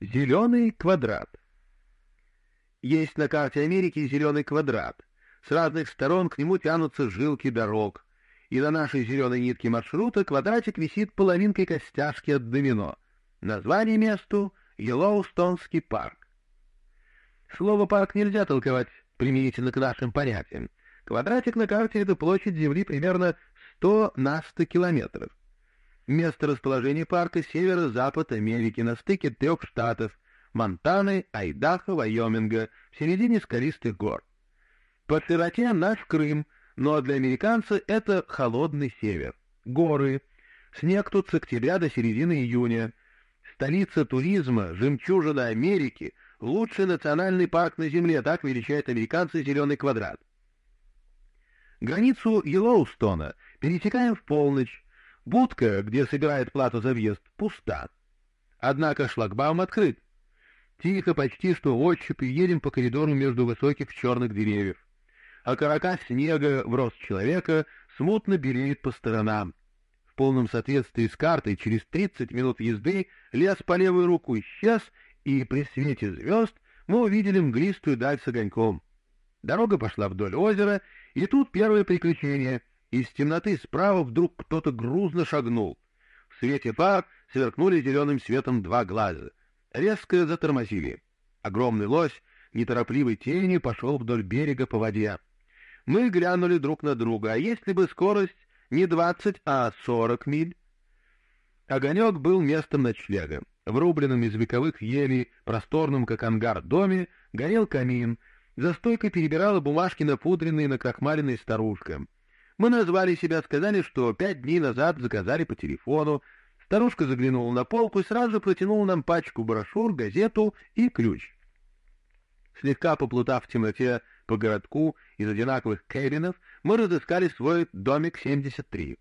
Зеленый квадрат. Есть на карте Америки зеленый квадрат. С разных сторон к нему тянутся жилки дорог. И на нашей зеленой нитке маршрута квадратик висит половинкой костяшки от домино. Название месту — Йеллоустонский парк. Слово «парк» нельзя толковать применительно к нашим понятиям. Квадратик на карте — это площадь Земли примерно 100 на 100 километров. Место расположения парка — северо-запад Америки на стыке трех штатов — Монтаны, Айдахо, Вайоминга, в середине скалистых гор. По широте наш Крым, но для американца это холодный север. Горы. Снег тут с октября до середины июня. Столица туризма, жемчужина Америки, лучший национальный парк на Земле, так величает американцы зеленый квадрат. Границу Йеллоустона пересекаем в полночь, Будка, где собирает плату за въезд, пуста. Однако шлагбаум открыт. Тихо, почти что ощупью едем по коридору между высоких черных деревьев. А карака снега в рост человека смутно белеет по сторонам. В полном соответствии с картой через 30 минут езды лес по левую руку исчез, и при свете звезд мы увидели мглистую даль с огоньком. Дорога пошла вдоль озера, и тут первое приключение — из темноты справа вдруг кто-то грузно шагнул. В свете фар сверкнули зеленым светом два глаза. Резко затормозили. Огромный лось неторопливой тенью пошел вдоль берега по воде. Мы глянули друг на друга, а если бы скорость не двадцать, а сорок миль? Огонек был местом ночлега. В рубленном из вековых елей, просторном, как ангар, доме горел камин. За стойкой перебирала бумажки напудренные на крахмаленной старушка. Мы назвали себя, сказали, что пять дней назад заказали по телефону. Старушка заглянула на полку и сразу протянула нам пачку брошюр, газету и ключ. Слегка поплутав в темноте по городку из одинаковых кэбинов, мы разыскали свой домик 73.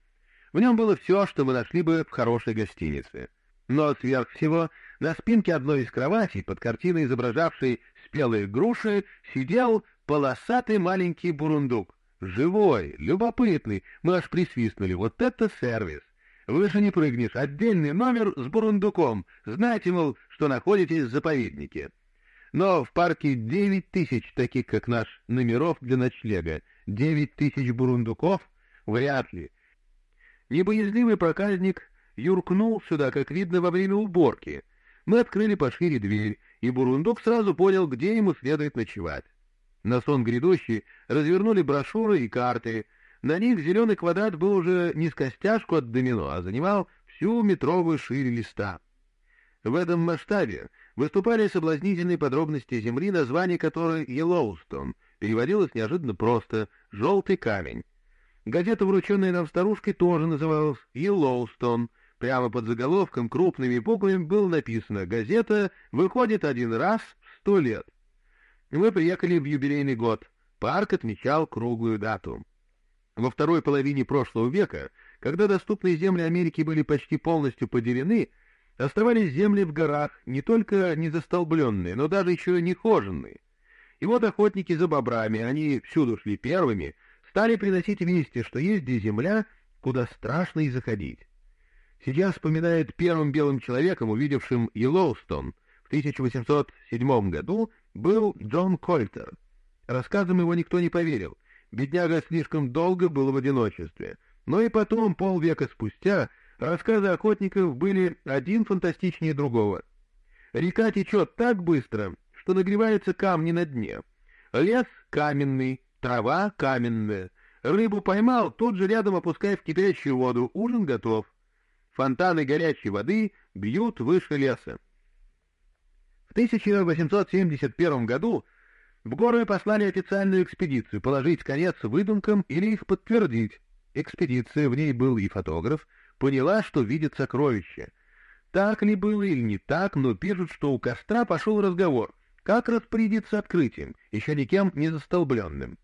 В нем было все, что мы нашли бы в хорошей гостинице. Но сверх всего на спинке одной из кроватей, под картиной, изображавшей спелые груши, сидел полосатый маленький бурундук. Живой, любопытный, мы аж присвистнули. Вот это сервис! Выше не прыгнешь. Отдельный номер с бурундуком. Знаете, мол, что находитесь в заповеднике. Но в парке девять тысяч таких, как наш, номеров для ночлега. Девять тысяч бурундуков? Вряд ли. Небоязливый проказник юркнул сюда, как видно, во время уборки. Мы открыли пошире дверь, и бурундук сразу понял, где ему следует ночевать. На сон грядущий развернули брошюры и карты. На них зеленый квадрат был уже не с костяшку от домино, а занимал всю метровую шире листа. В этом масштабе выступали соблазнительные подробности земли, название которой Йеллоустон, переводилось неожиданно просто «желтый камень». Газета, врученная нам старушкой, тоже называлась «Йеллоустон». Прямо под заголовком крупными буквами было написано «Газета выходит один раз в сто лет». Мы приехали в юбилейный год. Парк отмечал круглую дату. Во второй половине прошлого века, когда доступные земли Америки были почти полностью поделены, оставались земли в горах, не только не застолбленные, но даже еще не хоженные. И вот охотники за бобрами, они всюду шли первыми, стали приносить вести, что есть где земля, куда страшно и заходить. Сейчас вспоминает первым белым человеком, увидевшим Йеллоустон в 1807 году, был Джон Кольтер. Рассказам его никто не поверил. Бедняга слишком долго был в одиночестве. Но и потом, полвека спустя, рассказы охотников были один фантастичнее другого. Река течет так быстро, что нагреваются камни на дне. Лес каменный, трава каменная. Рыбу поймал, тут же рядом опускай в кипящую воду, ужин готов. Фонтаны горячей воды бьют выше леса. 1871 году в горы послали официальную экспедицию положить конец выдумкам или их подтвердить. Экспедиция, в ней был и фотограф, поняла, что видит сокровище. Так ли было или не так, но пишут, что у костра пошел разговор, как распорядиться открытием, еще никем не застолбленным.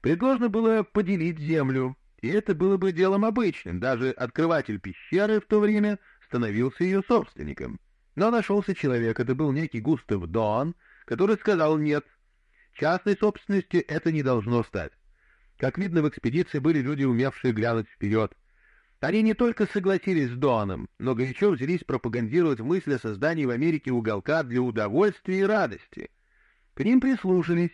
Предложено было поделить землю, и это было бы делом обычным, даже открыватель пещеры в то время становился ее собственником. Но нашелся человек, это был некий Густав Дон, который сказал «нет». Частной собственностью это не должно стать. Как видно, в экспедиции были люди, умевшие глянуть вперед. Они не только согласились с Доаном, но горячо взялись пропагандировать мысль о создании в Америке уголка для удовольствия и радости. К ним прислушались.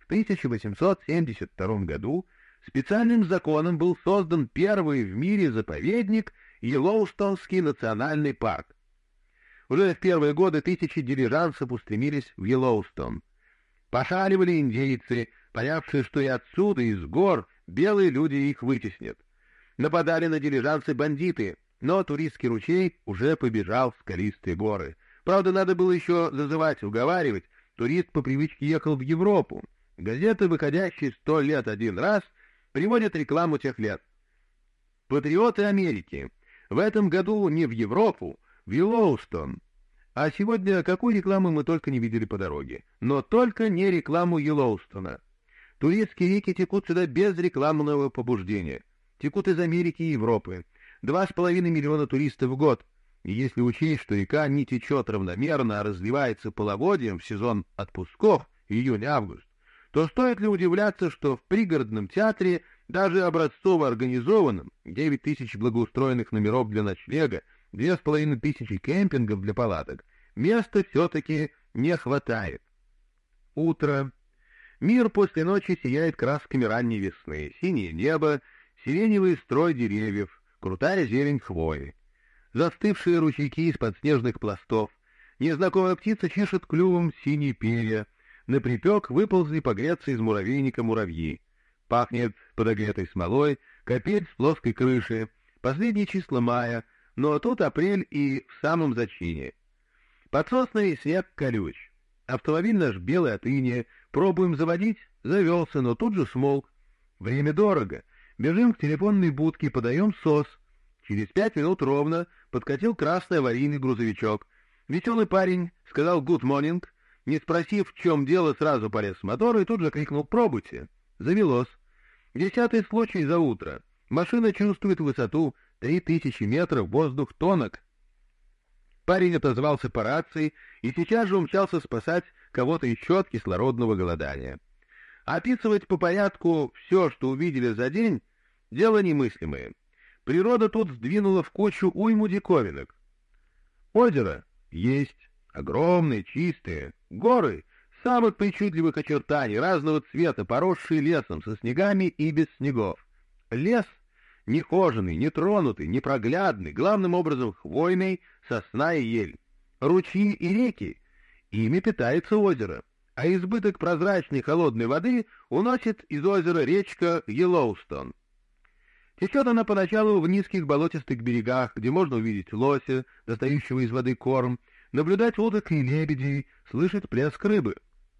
В 1872 году специальным законом был создан первый в мире заповедник Йеллоустонский национальный парк. Уже в первые годы тысячи дилижансов устремились в Йеллоустон. Пошаливали индейцы, понявшие, что и отсюда, из гор, белые люди их вытеснят. Нападали на дилижансы бандиты, но туристский ручей уже побежал в скалистые горы. Правда, надо было еще зазывать, уговаривать. Турист по привычке ехал в Европу. Газеты, выходящие сто лет один раз, приводят рекламу тех лет. Патриоты Америки. В этом году не в Европу, Йеллоустон. А сегодня какую рекламу мы только не видели по дороге. Но только не рекламу Йеллоустона. Турецкие реки текут сюда без рекламного побуждения. Текут из Америки и Европы. Два с половиной миллиона туристов в год. И если учесть, что река не течет равномерно, а разливается половодьем в сезон отпусков, июнь-август, то стоит ли удивляться, что в пригородном театре, даже образцово организованном, 9 тысяч благоустроенных номеров для ночлега, две с половиной тысячи кемпингов для палаток, места все-таки не хватает. Утро. Мир после ночи сияет красками ранней весны, синее небо, сиреневый строй деревьев, крутая зелень хвои. Застывшие ручейки из-под снежных пластов, незнакомая птица чешет клювом синие перья, на припек выползли погреться из муравейника муравьи. Пахнет подогретой смолой, копель с плоской крыши, последние числа мая — но тут апрель и в самом зачине. Под соснами снег колюч. Автомобиль наш белый от иния. Пробуем заводить, завелся, но тут же смолк. Время дорого. Бежим к телефонной будке, подаем сос. Через пять минут ровно подкатил красный аварийный грузовичок. Веселый парень сказал «Good morning», не спросив, в чем дело, сразу полез с мотора и тут же крикнул «Пробуйте». Завелось. Десятый случай за утро. Машина чувствует высоту Три тысячи метров воздух тонок. Парень отозвался по рации и сейчас же умчался спасать кого-то еще от кислородного голодания. Описывать по порядку все, что увидели за день, дело немыслимое. Природа тут сдвинула в кучу уйму диковинок. Озеро есть, огромные, чистые, горы самых причудливых очертаний, разного цвета, поросшие лесом, со снегами и без снегов. Лес нехоженный, нетронутый, непроглядный, главным образом хвойный, сосна и ель. Ручьи и реки, ими питается озеро, а избыток прозрачной холодной воды уносит из озера речка Йеллоустон. Течет она поначалу в низких болотистых берегах, где можно увидеть лося, достающего из воды корм, наблюдать уток и лебедей, слышать плеск рыбы.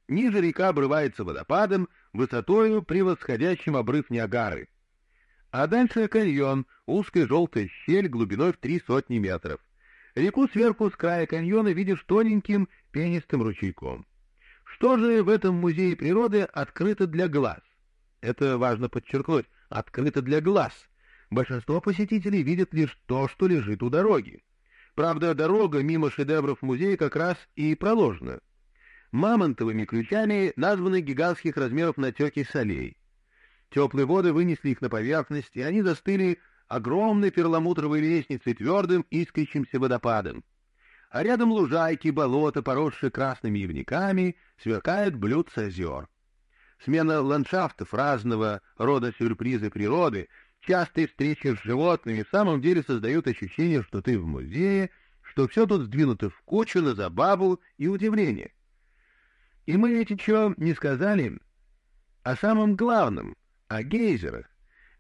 Ниже река обрывается водопадом, высотою превосходящим обрыв Ниагары. А дальше каньон, узкая желтая щель глубиной в три сотни метров. Реку сверху с края каньона видишь тоненьким пенистым ручейком. Что же в этом музее природы открыто для глаз? Это важно подчеркнуть, открыто для глаз. Большинство посетителей видят лишь то, что лежит у дороги. Правда, дорога мимо шедевров музея как раз и проложена. Мамонтовыми ключами названы гигантских размеров натеки солей. Теплые воды вынесли их на поверхность, и они застыли огромной перламутровой лестницей, твердым искрящимся водопадом. А рядом лужайки, болота, поросшие красными ивниками, сверкают блюдца озер. Смена ландшафтов разного рода сюрпризы природы, частые встречи с животными в самом деле создают ощущение, что ты в музее, что все тут сдвинуто в кучу на забаву и удивление. И мы ведь еще не сказали о самом главном — о гейзерах.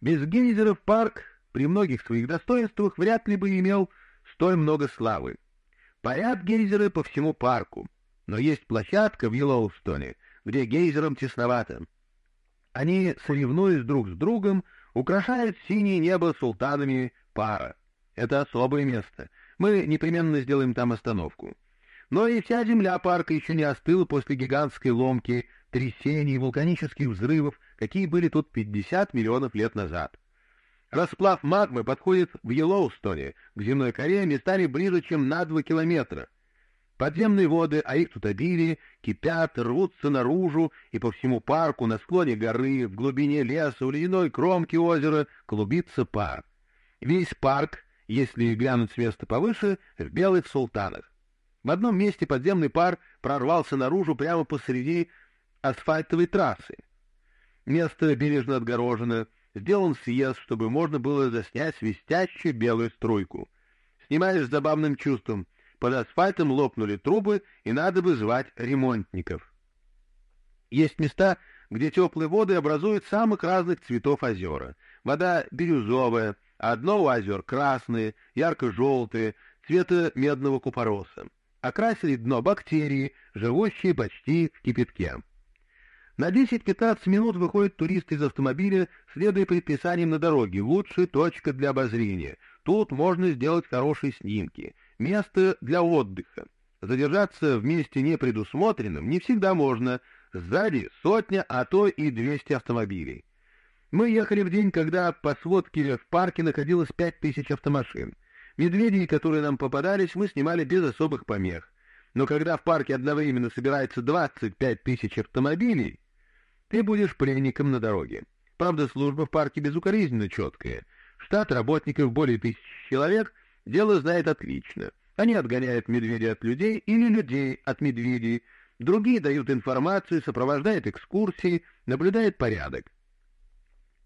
Без гейзеров парк при многих своих достоинствах вряд ли бы имел столь много славы. Парят гейзеры по всему парку, но есть площадка в Йеллоустоне, где гейзерам тесновато. Они, соревнуясь друг с другом, украшают синее небо султанами пара. Это особое место. Мы непременно сделаем там остановку. Но и вся земля парка еще не остыла после гигантской ломки, трясений, вулканических взрывов, какие были тут 50 миллионов лет назад. Расплав магмы подходит в Йеллоустоне, к земной коре, местами ближе, чем на 2 километра. Подземные воды, а их тут обилие, кипят, рвутся наружу, и по всему парку, на склоне горы, в глубине леса, у ледяной кромки озера клубится пар. Весь парк, если глянуть с места повыше, в белых султанах. В одном месте подземный пар прорвался наружу прямо посреди асфальтовой трассы. Место бережно отгорожено, сделан съезд, чтобы можно было заснять свистящую белую струйку. Снимаешь с забавным чувством. Под асфальтом лопнули трубы, и надо бы звать ремонтников. Есть места, где теплые воды образуют самых разных цветов озера. Вода бирюзовая, а дно у озер красные, ярко-желтые, цвета медного купороса. Окрасили дно бактерии, живущие почти в кипятке. На 10-15 минут выходит турист из автомобиля, следуя предписаниям на дороге. Лучшая точка для обозрения. Тут можно сделать хорошие снимки. Место для отдыха. Задержаться в месте непредусмотренном не всегда можно. Сзади сотня, а то и 200 автомобилей. Мы ехали в день, когда по сводке в парке находилось 5000 автомашин. Медведей, которые нам попадались, мы снимали без особых помех. Но когда в парке одновременно собирается 25 тысяч автомобилей, ты будешь пленником на дороге. Правда, служба в парке безукоризненно четкая. Штат работников более тысячи человек дело знает отлично. Они отгоняют медведей от людей или людей от медведей. Другие дают информацию, сопровождают экскурсии, наблюдают порядок.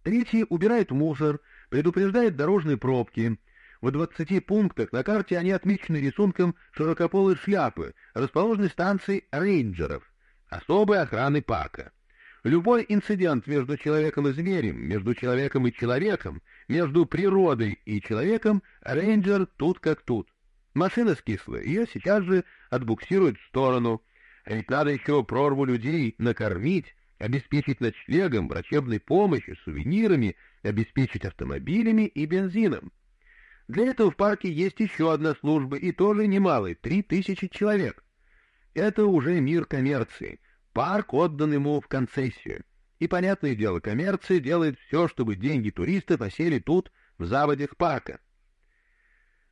Третьи убирают мусор, предупреждают дорожные пробки. В 20 пунктах на карте они отмечены рисунком широкополой шляпы, расположенной станцией рейнджеров, особой охраны парка. Любой инцидент между человеком и зверем, между человеком и человеком, между природой и человеком, рейнджер тут как тут. Машина скисла, ее сейчас же отбуксируют в сторону. Ведь надо еще прорву людей накормить, обеспечить ночлегом, врачебной помощью, сувенирами, обеспечить автомобилями и бензином. Для этого в парке есть еще одна служба, и тоже немалый, три тысячи человек. Это уже мир коммерции — Парк отдан ему в концессию. И, понятное дело, коммерция делает все, чтобы деньги туристов осели тут, в заводях парка.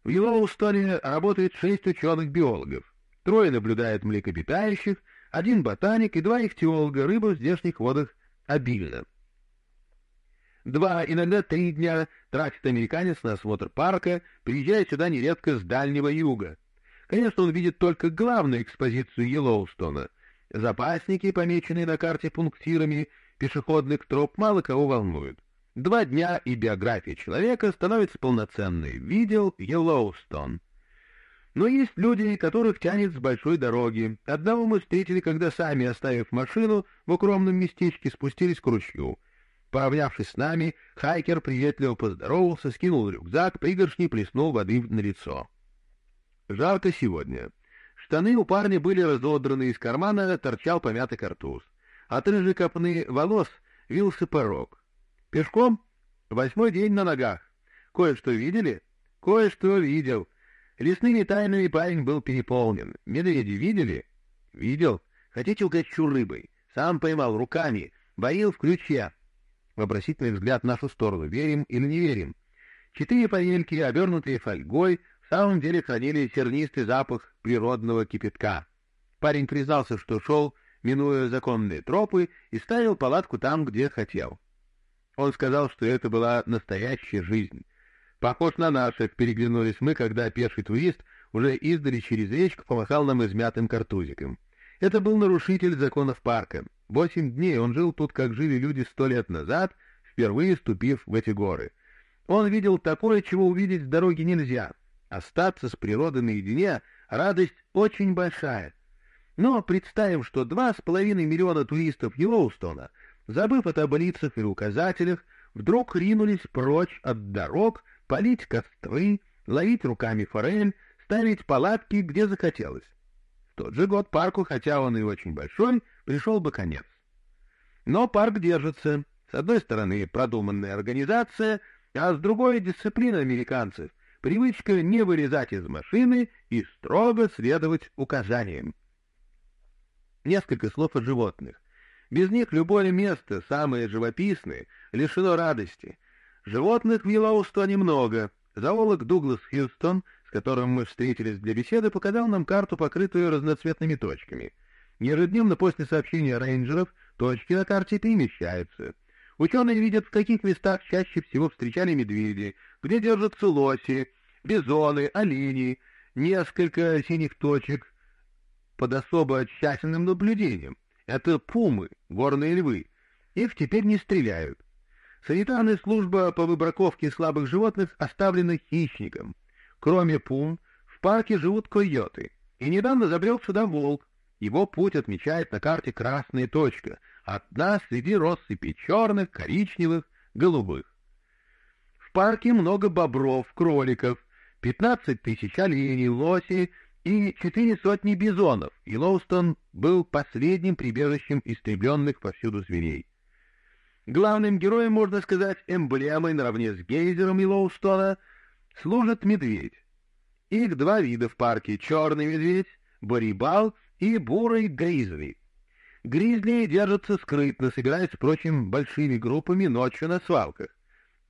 В Йеллоустоне работает шесть ученых-биологов. Трое наблюдают млекопитающих, один ботаник и два ихтиолога, рыба в здешних водах обильно. Два, иногда три дня тратит американец на осмотр парка, приезжая сюда нередко с Дальнего Юга. Конечно, он видит только главную экспозицию Йеллоустона — Запасники, помеченные на карте пунктирами пешеходных троп, мало кого волнуют. Два дня и биография человека становится полноценной. Видел Йеллоустон. Но есть люди, которых тянет с большой дороги. Одного мы встретили, когда сами, оставив машину в укромном местечке, спустились к ручью. Поравнявшись с нами, хайкер приветливо поздоровался, скинул рюкзак, пригоршни плеснул воды на лицо. Жарко сегодня. Штаны у парня были разодраны, из кармана торчал помятый картуз. От рыжей копны волос вился порог. Пешком? Восьмой день на ногах. Кое-что видели? Кое-что видел. Лесными тайнами парень был переполнен. Медведи видели? Видел. Хотите угощу рыбой? Сам поймал руками. Боил в ключе. Вопросительный взгляд в нашу сторону. Верим или не верим? Четыре парельки, обернутые фольгой, самом деле хранили сернистый запах природного кипятка. Парень признался, что шел, минуя законные тропы, и ставил палатку там, где хотел. Он сказал, что это была настоящая жизнь. Похож на наших, переглянулись мы, когда пеший турист уже издали через речку помахал нам измятым картузиком. Это был нарушитель законов парка. Восемь дней он жил тут, как жили люди сто лет назад, впервые ступив в эти горы. Он видел такое, чего увидеть с дороги нельзя. Остаться с природой наедине — радость очень большая. Но представим, что два с половиной миллиона туристов Йеллоустона, забыв о таблицах и указателях, вдруг ринулись прочь от дорог, полить костры, ловить руками форель, ставить палатки, где захотелось. В тот же год парку, хотя он и очень большой, пришел бы конец. Но парк держится. С одной стороны, продуманная организация, а с другой — дисциплина американцев, привычка не вылезать из машины и строго следовать указаниям. Несколько слов о животных. Без них любое место, самое живописное, лишено радости. Животных в Йеллоустоне много. Зоолог Дуглас Хьюстон, с которым мы встретились для беседы, показал нам карту, покрытую разноцветными точками. Ежедневно после сообщения рейнджеров точки на карте перемещаются. Ученые видят, в каких местах чаще всего встречали медведи, где держатся лоси, бизоны, олени, несколько синих точек под особо тщательным наблюдением. Это пумы, горные львы. Их теперь не стреляют. Санитарная служба по выбраковке слабых животных оставлена хищникам. Кроме пум, в парке живут койоты. И недавно забрел сюда волк. Его путь отмечает на карте красная точка, одна среди россыпи черных, коричневых, голубых. В парке много бобров, кроликов, 15 тысяч оленей, лоси и четыре сотни бизонов, и Лоустон был последним прибежищем истребленных повсюду зверей. Главным героем, можно сказать, эмблемой наравне с Гейзером и Лоустона, служит медведь. Их два вида в парке — черный медведь, барибал и бурый гризли. Гризли держатся скрытно, собираясь, впрочем, большими группами ночью на свалках,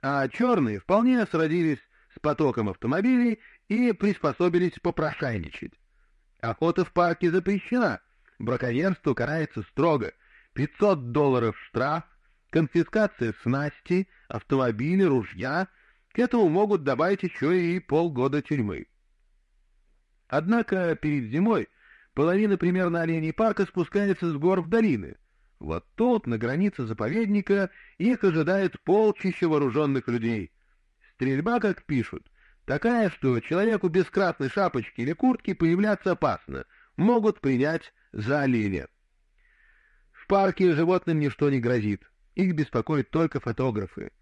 а черные вполне сродились с потоком автомобилей и приспособились попрошайничать. Охота в парке запрещена, браконьерство карается строго, 500 долларов штраф, конфискация снасти, автомобиля, ружья, к этому могут добавить еще и полгода тюрьмы. Однако перед зимой половина примерно оленей парка спускается с гор в долины. Вот тут, на границе заповедника, их ожидает полчища вооруженных людей. Стрельба, как пишут, такая, что человеку без красной шапочки или куртки появляться опасно, могут принять за оленя. В парке животным ничто не грозит. Их беспокоят только фотографы.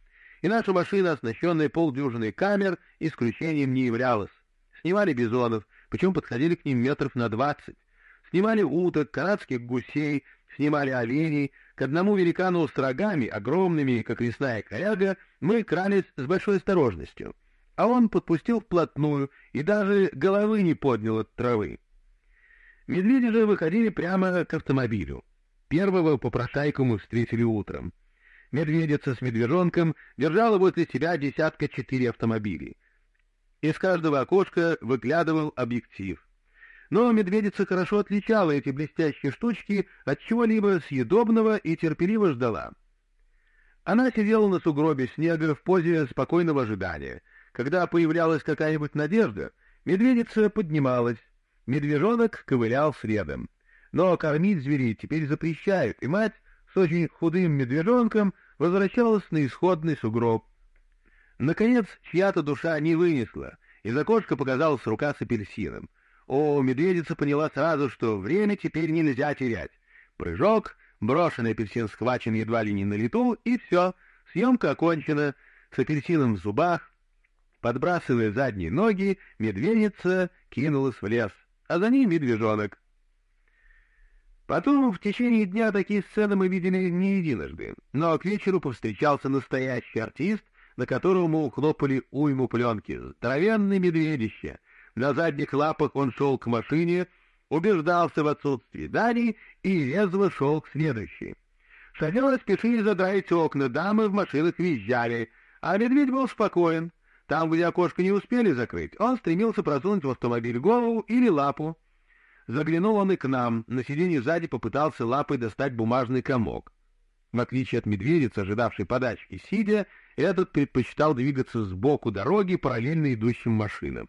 И наша машина, оснащенная полдюжиной камер, исключением не являлась. Снимали бизонов, причем подходили к ним метров на двадцать. Снимали уток, канадских гусей, снимали оленей. К одному великану с рогами, огромными, как лесная коряга, мы крались с большой осторожностью. А он подпустил вплотную и даже головы не поднял от травы. Медведи же выходили прямо к автомобилю. Первого попрошайку мы встретили утром. Медведица с медвежонком держала возле себя десятка четыре автомобилей. Из каждого окошка выглядывал объектив. Но медведица хорошо отличала эти блестящие штучки от чего-либо съедобного и терпеливо ждала. Она сидела на сугробе снега в позе спокойного ожидания. Когда появлялась какая-нибудь надежда, медведица поднималась, медвежонок ковылял следом. Но кормить зверей теперь запрещают, и мать с очень худым медвежонком возвращалась на исходный сугроб. Наконец, чья-то душа не вынесла, из окошка показалась рука с апельсином. О, медведица поняла сразу, что время теперь нельзя терять. Прыжок, брошенный апельсин схвачен едва ли не на лету, и все, съемка окончена. С апельсином в зубах, подбрасывая задние ноги, медведица кинулась в лес, а за ней медвежонок. Потом в течение дня такие сцены мы видели не единожды, но к вечеру повстречался настоящий артист, на которого мы ухлопали уйму пленки, здоровенный медведище. На задних лапах он шел к машине, убеждался в отсутствии Дани и резво шел к следующей. Шоферы спешили задраить окна, дамы в машинах визжали, а медведь был спокоен. Там, где окошко не успели закрыть, он стремился просунуть в автомобиль голову или лапу. Заглянул он и к нам, на сиденье сзади попытался лапой достать бумажный комок. В отличие от медведицы, ожидавшей подачки, сидя, этот предпочитал двигаться сбоку дороги, параллельно идущим машинам.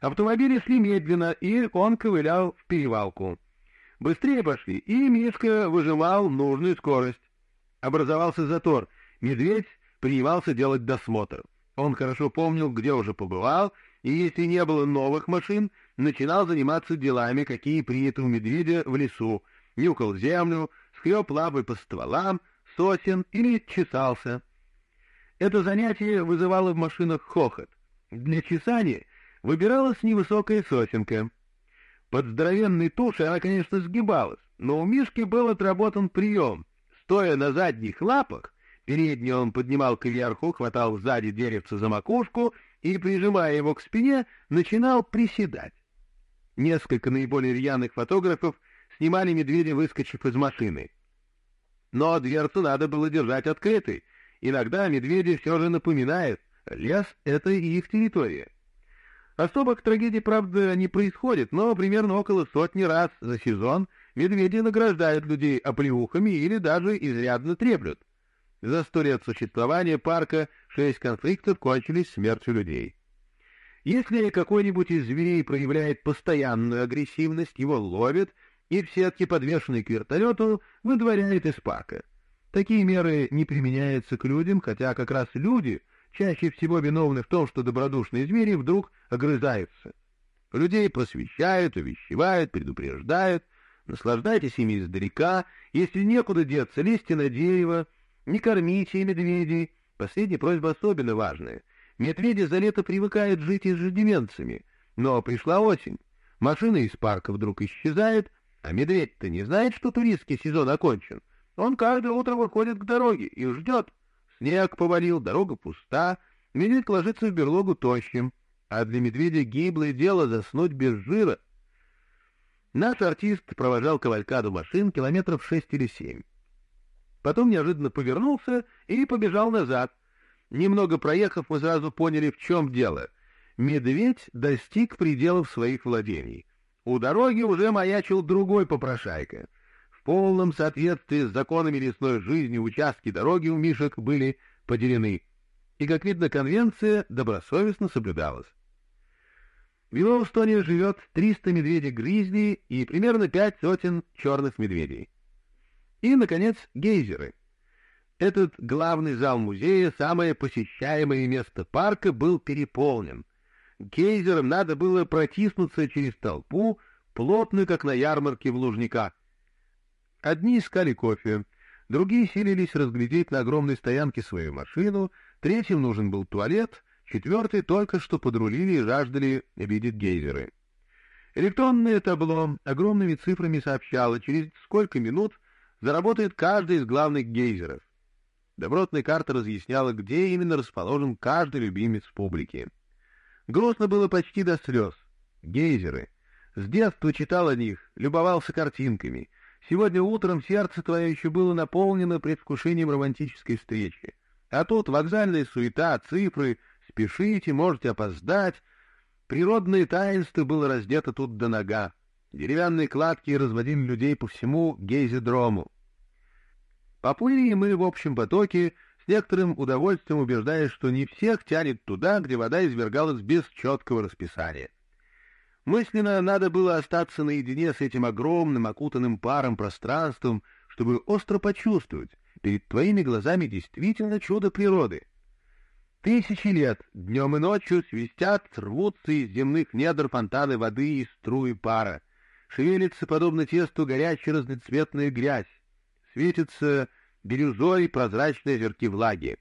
Автомобили шли медленно, и он ковылял в перевалку. Быстрее пошли, и Мишка выжимал нужную скорость. Образовался затор. Медведь принимался делать досмотр. Он хорошо помнил, где уже побывал, и если не было новых машин, начинал заниматься делами, какие приняты у медведя в лесу, нюкал землю, скреб лапой по стволам, сосен или чесался. Это занятие вызывало в машинах хохот. Для чесания выбиралась невысокая сосенка. Под здоровенной тушей она, конечно, сгибалась, но у Мишки был отработан прием. Стоя на задних лапах, передний он поднимал кверху, хватал сзади деревца за макушку и, прижимая его к спине, начинал приседать. Несколько наиболее рьяных фотографов снимали медведя, выскочив из машины. Но дверцу надо было держать открытой. Иногда медведи все же напоминают, лес — это их территория. Особых трагедий, правда, не происходит, но примерно около сотни раз за сезон медведи награждают людей оплеухами или даже изрядно треплют. За сто лет существования парка шесть конфликтов кончились смертью людей. Если какой-нибудь из зверей проявляет постоянную агрессивность, его ловят и в сетке, подвешенной к вертолету, выдворяют из парка. Такие меры не применяются к людям, хотя как раз люди чаще всего виновны в том, что добродушные звери вдруг огрызаются. Людей просвещают, увещевают, предупреждают, наслаждайтесь ими издалека, если некуда деться, лезьте на дерево, не кормите медведей. Последняя просьба особенно важная. Медведи за лето привыкают жить иждивенцами. Но пришла осень. Машины из парка вдруг исчезают, а медведь-то не знает, что туристский сезон окончен. Он каждое утро выходит к дороге и ждет. Снег повалил, дорога пуста, медведь ложится в берлогу тощим, а для медведя гиблое дело заснуть без жира. Наш артист провожал кавалькаду машин километров шесть или семь. Потом неожиданно повернулся и побежал назад. Немного проехав, мы сразу поняли, в чем дело. Медведь достиг пределов своих владений. У дороги уже маячил другой попрошайка. Полном соответствии с законами лесной жизни участки дороги у Мишек были поделены. И, как видно, конвенция добросовестно соблюдалась. В Йеллоустоне живет 300 медведей-гризли и примерно пять сотен черных медведей. И, наконец, гейзеры. Этот главный зал музея, самое посещаемое место парка, был переполнен. Гейзерам надо было протиснуться через толпу, плотную, как на ярмарке в Лужниках. Одни искали кофе, другие силились разглядеть на огромной стоянке свою машину, третьим нужен был туалет, четвертый только что подрулили и жаждали видеть гейзеры. Электронное табло огромными цифрами сообщало, через сколько минут заработает каждый из главных гейзеров. Добротная карта разъясняла, где именно расположен каждый любимец публики. Грустно было почти до слез. Гейзеры. С детства читал о них, любовался картинками. Сегодня утром сердце твое еще было наполнено предвкушением романтической встречи. А тут вокзальная суета, цифры, спешите, можете опоздать. Природное таинство было раздето тут до нога. Деревянные кладки разводили людей по всему гейзидрому. Поплыли мы в общем потоке, с некоторым удовольствием убеждаясь, что не всех тянет туда, где вода извергалась без четкого расписания. Мысленно надо было остаться наедине с этим огромным, окутанным паром пространством, чтобы остро почувствовать, перед твоими глазами действительно чудо природы. Тысячи лет, днем и ночью, свистят, рвутся из земных недр фонтаны воды и струи пара. Шевелится, подобно тесту, горячая разноцветная грязь светится бирюзой прозрачные озерки влаги.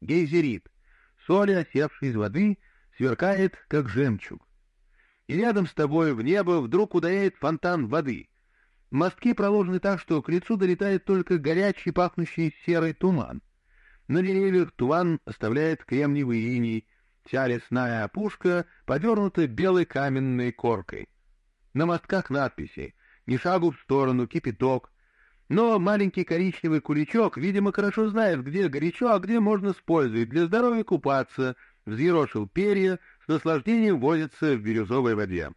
Гейзерит, соль, осевшая из воды, сверкает, как жемчуг. И рядом с тобой в небо вдруг ударяет фонтан воды. Мостки проложены так, что к лицу долетает только горячий, пахнущий серый туман. На деревьях туман оставляет кремниевый иней, вся лесная опушка подернута белой каменной коркой. На мостках надписи «Ни шагу в сторону», «Кипяток», но маленький коричневый куличок, видимо, хорошо знает, где горячо, а где можно использовать для здоровья купаться, взъерошил перья, с наслаждением возится в бирюзовой воде.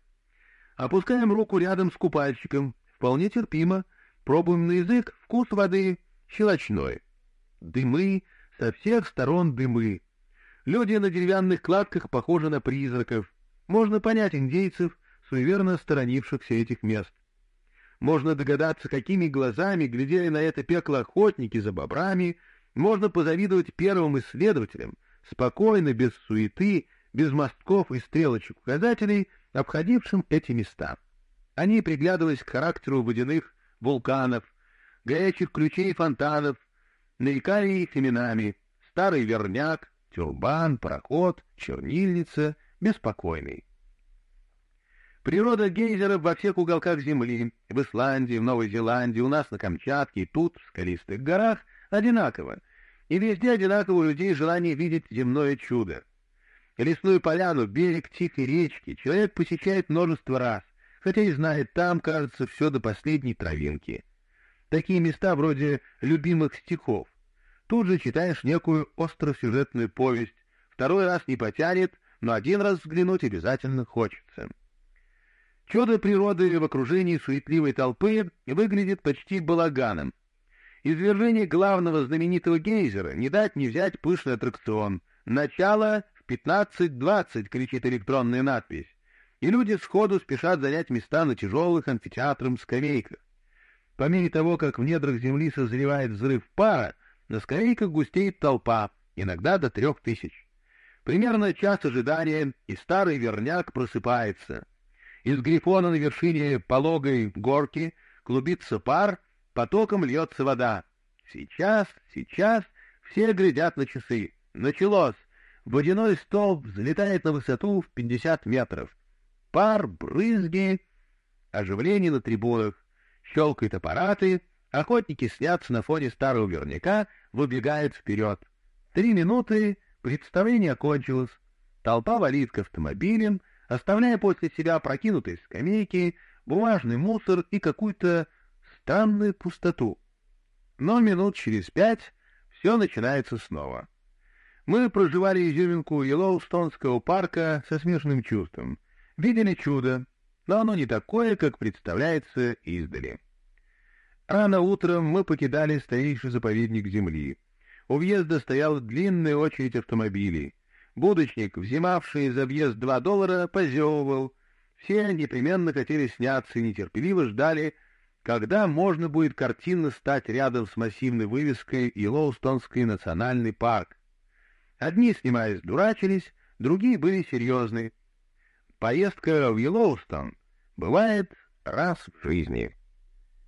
Опускаем руку рядом с купальщиком, вполне терпимо, пробуем на язык вкус воды щелочной. Дымы, со всех сторон дымы. Люди на деревянных кладках похожи на призраков. Можно понять индейцев, суеверно сторонившихся этих мест. Можно догадаться, какими глазами глядели на это пекло охотники за бобрами, можно позавидовать первым исследователям, спокойно, без суеты, без мостков и стрелочек-указателей, обходившим эти места. Они, приглядываясь к характеру водяных вулканов, горячих ключей фонтанов, нарекали их именами «Старый верняк», «Тюрбан», «Пароход», «Чернильница», «Беспокойный». Природа гейзеров во всех уголках Земли, в Исландии, в Новой Зеландии, у нас на Камчатке и тут, в скалистых горах, одинаково. И везде одинаково у людей желание видеть земное чудо. Лесную поляну, берег тихой речки человек посещает множество раз, хотя и знает, там, кажется, все до последней травинки. Такие места вроде любимых стихов. Тут же читаешь некую остросюжетную повесть, второй раз не потянет, но один раз взглянуть обязательно хочется. Чудо природы в окружении суетливой толпы выглядит почти балаганом. Извержение главного знаменитого гейзера не дать не взять пышный аттракцион. Начало 15.20, кричит электронная надпись. И люди сходу спешат занять места на тяжелых амфитеатром скамейках. По мере того, как в недрах земли созревает взрыв пара, на скамейках густеет толпа, иногда до трех тысяч. Примерно час ожидания, и старый верняк просыпается. Из грифона на вершине пологой горки клубится пар, потоком льется вода. Сейчас, сейчас все глядят на часы. Началось. Водяной столб взлетает на высоту в 50 метров. Пар, брызги, оживление на трибунах. Щелкают аппараты, охотники снятся на фоне старого верняка, выбегают вперед. Три минуты, представление окончилось. Толпа валит к автомобилям, оставляя после себя прокинутые скамейки, бумажный мусор и какую-то странную пустоту. Но минут через пять все начинается снова. Мы проживали изюминку Йеллоустонского парка со смешанным чувством. Видели чудо, но оно не такое, как представляется издали. Рано утром мы покидали старейший заповедник земли. У въезда стояла длинная очередь автомобилей. Будочник, взимавший за въезд два доллара, позевывал. Все непременно хотели сняться и нетерпеливо ждали, когда можно будет картинно стать рядом с массивной вывеской Йеллоустонский национальный парк. Одни, снимаясь, дурачились, другие были серьезны. Поездка в Йеллоустон бывает раз в жизни.